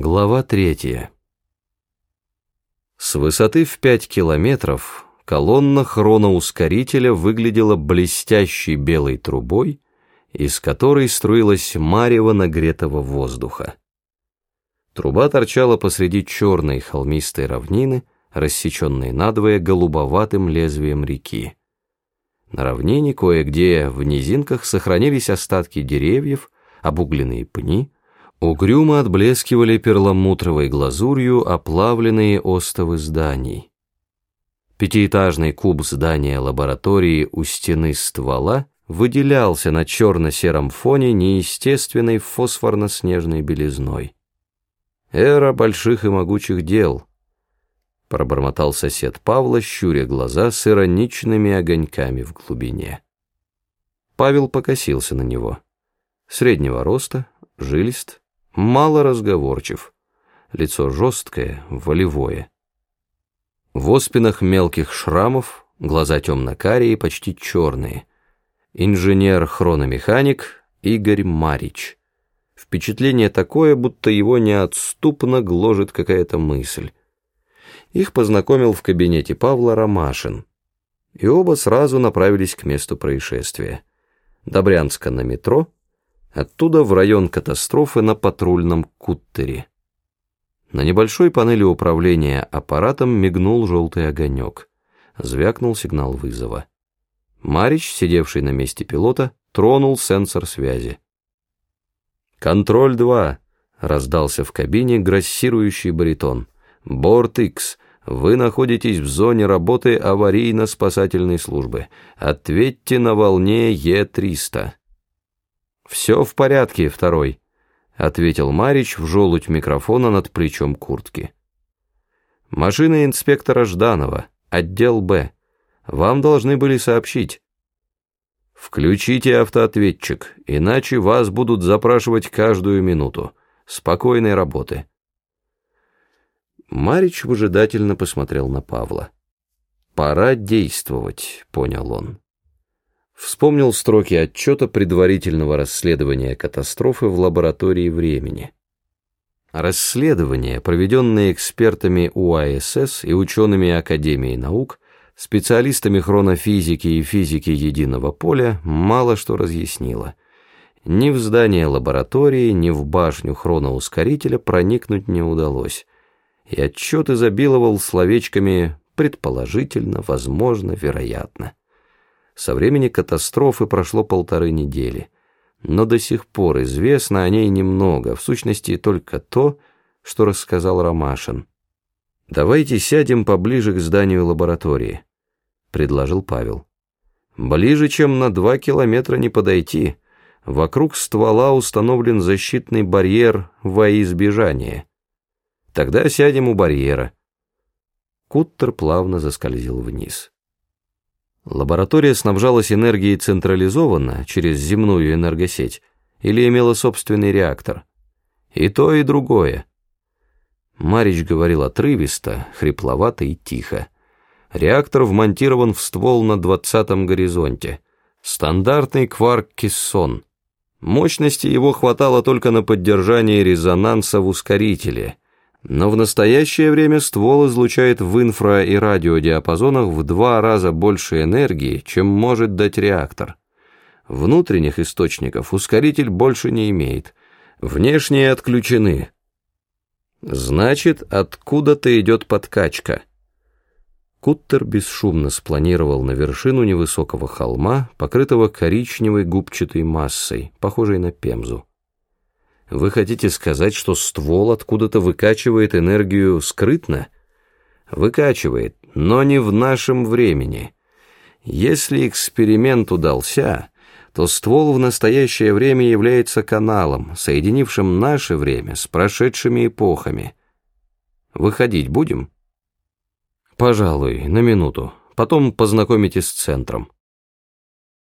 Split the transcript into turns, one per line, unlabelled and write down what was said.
Глава третья. С высоты в пять километров колонна хроноускорителя выглядела блестящей белой трубой, из которой струилась марево нагретого воздуха. Труба торчала посреди черной холмистой равнины, рассеченной надвое голубоватым лезвием реки. На равнине кое-где в низинках сохранились остатки деревьев, обугленные пни, Угрюмо отблескивали перламутровой глазурью оплавленные остовы зданий. Пятиэтажный куб здания лаборатории у стены ствола выделялся на черно-сером фоне неестественной фосфорно-снежной белизной. «Эра больших и могучих дел», — пробормотал сосед Павла, щуря глаза с ироничными огоньками в глубине. Павел покосился на него. Среднего роста, жилист, мало разговорчив, лицо жесткое, волевое. В оспинах мелких шрамов, глаза темно-карие, почти черные. Инженер-хрономеханик Игорь Марич. Впечатление такое, будто его неотступно гложет какая-то мысль. Их познакомил в кабинете Павла Ромашин. И оба сразу направились к месту происшествия. Добрянска на метро — Оттуда в район катастрофы на патрульном куттере. На небольшой панели управления аппаратом мигнул желтый огонек. Звякнул сигнал вызова. Марич, сидевший на месте пилота, тронул сенсор связи. «Контроль 2», — раздался в кабине грассирующий баритон. «Борт X, вы находитесь в зоне работы аварийно-спасательной службы. Ответьте на волне Е-300». «Все в порядке, второй», — ответил Марич в желудь микрофона над плечом куртки. «Машина инспектора Жданова, отдел Б. Вам должны были сообщить». «Включите автоответчик, иначе вас будут запрашивать каждую минуту. Спокойной работы». Марич выжидательно посмотрел на Павла. «Пора действовать», — понял он. Вспомнил строки отчета предварительного расследования катастрофы в лаборатории времени. Расследование, проведенное экспертами УАСС и учеными Академии наук, специалистами хронофизики и физики единого поля, мало что разъяснило. Ни в здание лаборатории, ни в башню хроноускорителя проникнуть не удалось. И отчет изобиловал словечками «предположительно», «возможно», «вероятно». Со времени катастрофы прошло полторы недели, но до сих пор известно о ней немного, в сущности только то, что рассказал Ромашин. «Давайте сядем поближе к зданию лаборатории», — предложил Павел. «Ближе, чем на два километра не подойти. Вокруг ствола установлен защитный барьер во избежание. Тогда сядем у барьера». Куттер плавно заскользил вниз. Лаборатория снабжалась энергией централизованно, через земную энергосеть, или имела собственный реактор. И то, и другое. Марич говорил отрывисто, хрипловато и тихо. Реактор вмонтирован в ствол на двадцатом горизонте. Стандартный кварк-кессон. Мощности его хватало только на поддержание резонанса в ускорителе — но в настоящее время ствол излучает в инфра- и радиодиапазонах в два раза больше энергии, чем может дать реактор. Внутренних источников ускоритель больше не имеет. Внешние отключены. Значит, откуда-то идет подкачка. Куттер бесшумно спланировал на вершину невысокого холма, покрытого коричневой губчатой массой, похожей на пемзу. Вы хотите сказать, что ствол откуда-то выкачивает энергию скрытно? Выкачивает, но не в нашем времени. Если эксперимент удался, то ствол в настоящее время является каналом, соединившим наше время с прошедшими эпохами. Выходить будем? Пожалуй, на минуту. Потом познакомитесь с центром.